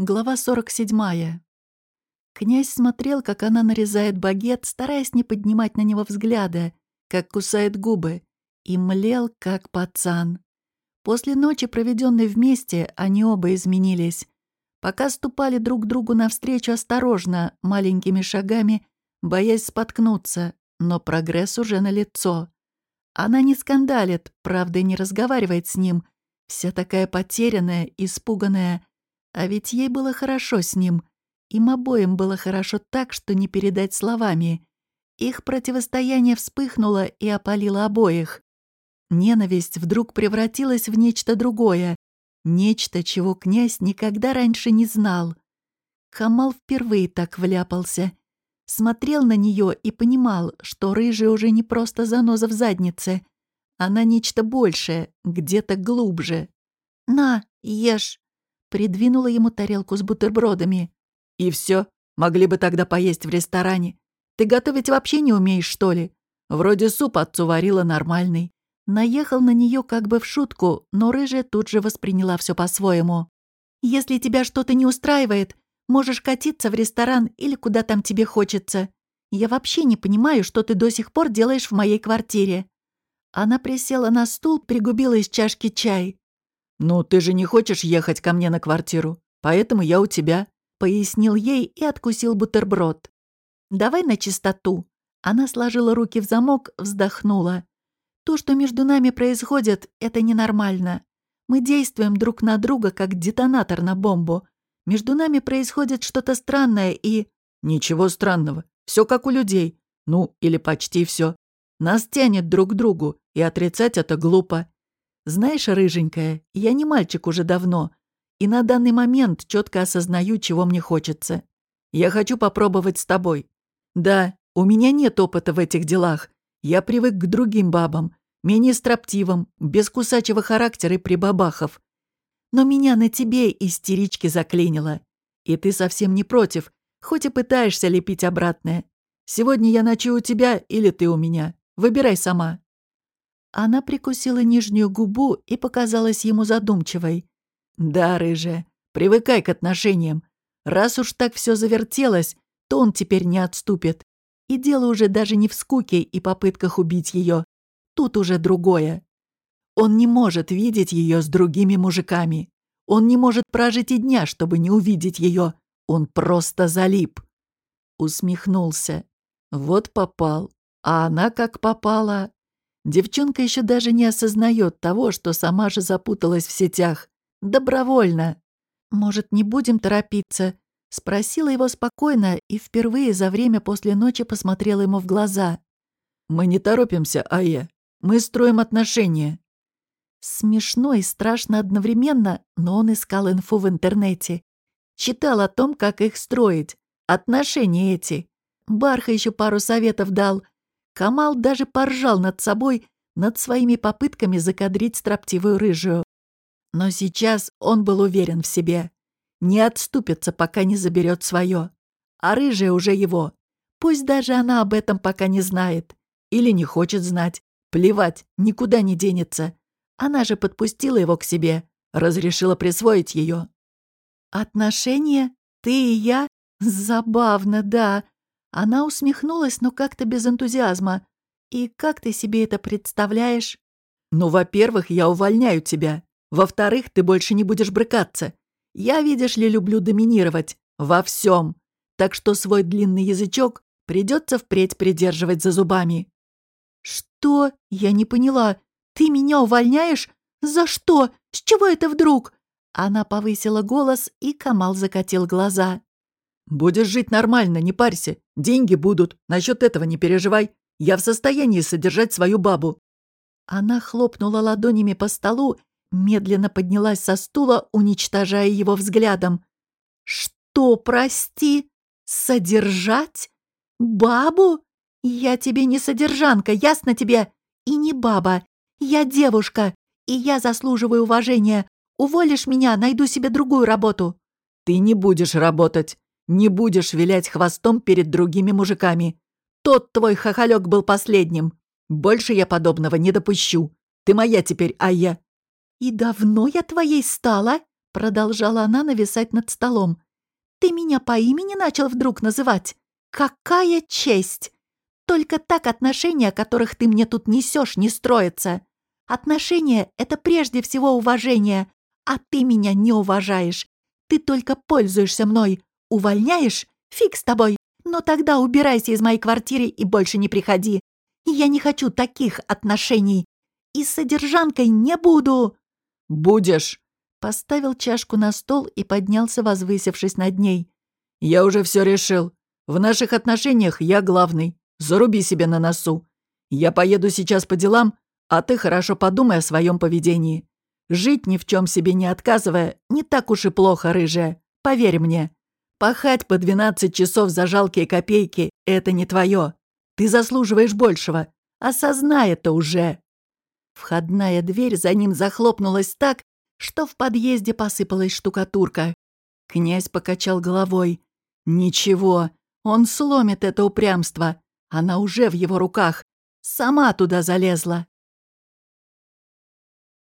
Глава 47. Князь смотрел, как она нарезает багет, стараясь не поднимать на него взгляда, как кусает губы, и млел, как пацан. После ночи, проведенной вместе, они оба изменились. Пока ступали друг другу навстречу осторожно, маленькими шагами, боясь споткнуться, но прогресс уже налицо. Она не скандалит, правда, не разговаривает с ним, вся такая потерянная, испуганная, а ведь ей было хорошо с ним. Им обоим было хорошо так, что не передать словами. Их противостояние вспыхнуло и опалило обоих. Ненависть вдруг превратилась в нечто другое. Нечто, чего князь никогда раньше не знал. Хамал впервые так вляпался. Смотрел на нее и понимал, что рыжая уже не просто заноза в заднице. Она нечто большее, где-то глубже. «На, ешь!» Придвинула ему тарелку с бутербродами. «И все. Могли бы тогда поесть в ресторане. Ты готовить вообще не умеешь, что ли? Вроде суп отцу варила нормальный». Наехал на нее как бы в шутку, но рыжая тут же восприняла все по-своему. «Если тебя что-то не устраивает, можешь катиться в ресторан или куда там тебе хочется. Я вообще не понимаю, что ты до сих пор делаешь в моей квартире». Она присела на стул, пригубила из чашки чай. «Ну, ты же не хочешь ехать ко мне на квартиру, поэтому я у тебя», — пояснил ей и откусил бутерброд. «Давай на чистоту». Она сложила руки в замок, вздохнула. «То, что между нами происходит, это ненормально. Мы действуем друг на друга, как детонатор на бомбу. Между нами происходит что-то странное и...» «Ничего странного. Все как у людей. Ну, или почти все. Нас тянет друг к другу, и отрицать это глупо. Знаешь, рыженькая, я не мальчик уже давно, и на данный момент четко осознаю, чего мне хочется. Я хочу попробовать с тобой. Да, у меня нет опыта в этих делах. Я привык к другим бабам, менее строптивым, без кусачего характера и прибабахов. Но меня на тебе истерички заклинило. И ты совсем не против, хоть и пытаешься лепить обратное. Сегодня я ночую у тебя или ты у меня. Выбирай сама. Она прикусила нижнюю губу и показалась ему задумчивой. «Да, рыжая, привыкай к отношениям. Раз уж так все завертелось, то он теперь не отступит. И дело уже даже не в скуке и попытках убить ее. Тут уже другое. Он не может видеть ее с другими мужиками. Он не может прожить и дня, чтобы не увидеть ее. Он просто залип. Усмехнулся. Вот попал. А она как попала. Девчонка еще даже не осознает того, что сама же запуталась в сетях. Добровольно. «Может, не будем торопиться?» Спросила его спокойно и впервые за время после ночи посмотрела ему в глаза. «Мы не торопимся, Ая. Мы строим отношения». Смешно и страшно одновременно, но он искал инфу в интернете. Читал о том, как их строить. Отношения эти. Барха еще пару советов дал — Камал даже поржал над собой, над своими попытками закадрить строптивую рыжую. Но сейчас он был уверен в себе. Не отступится, пока не заберет свое. А рыжая уже его. Пусть даже она об этом пока не знает. Или не хочет знать. Плевать, никуда не денется. Она же подпустила его к себе, разрешила присвоить ее. «Отношения? Ты и я? Забавно, да. Она усмехнулась, но как-то без энтузиазма. «И как ты себе это представляешь?» «Ну, во-первых, я увольняю тебя. Во-вторых, ты больше не будешь брыкаться. Я, видишь ли, люблю доминировать. Во всем. Так что свой длинный язычок придется впредь придерживать за зубами». «Что? Я не поняла. Ты меня увольняешь? За что? С чего это вдруг?» Она повысила голос, и Камал закатил глаза. «Будешь жить нормально, не парься. Деньги будут. Насчет этого не переживай. Я в состоянии содержать свою бабу». Она хлопнула ладонями по столу, медленно поднялась со стула, уничтожая его взглядом. «Что, прости? Содержать? Бабу? Я тебе не содержанка, ясно тебе? И не баба. Я девушка, и я заслуживаю уважения. Уволишь меня, найду себе другую работу». «Ты не будешь работать. Не будешь вилять хвостом перед другими мужиками. Тот твой хохолек был последним. Больше я подобного не допущу. Ты моя теперь, а я...» «И давно я твоей стала?» — Продолжала она нависать над столом. «Ты меня по имени начал вдруг называть? Какая честь! Только так отношения, которых ты мне тут несешь, не строятся. Отношения — это прежде всего уважение, а ты меня не уважаешь. Ты только пользуешься мной. Увольняешь? Фиг с тобой. Но тогда убирайся из моей квартиры и больше не приходи. Я не хочу таких отношений. И с содержанкой не буду. Будешь. Поставил чашку на стол и поднялся, возвысившись над ней. Я уже все решил. В наших отношениях я главный. Заруби себе на носу. Я поеду сейчас по делам, а ты хорошо подумай о своем поведении. Жить ни в чем себе не отказывая, не так уж и плохо, рыжая. Поверь мне. Пахать по 12 часов за жалкие копейки — это не твое. Ты заслуживаешь большего. Осознай это уже. Входная дверь за ним захлопнулась так, что в подъезде посыпалась штукатурка. Князь покачал головой. Ничего, он сломит это упрямство. Она уже в его руках. Сама туда залезла.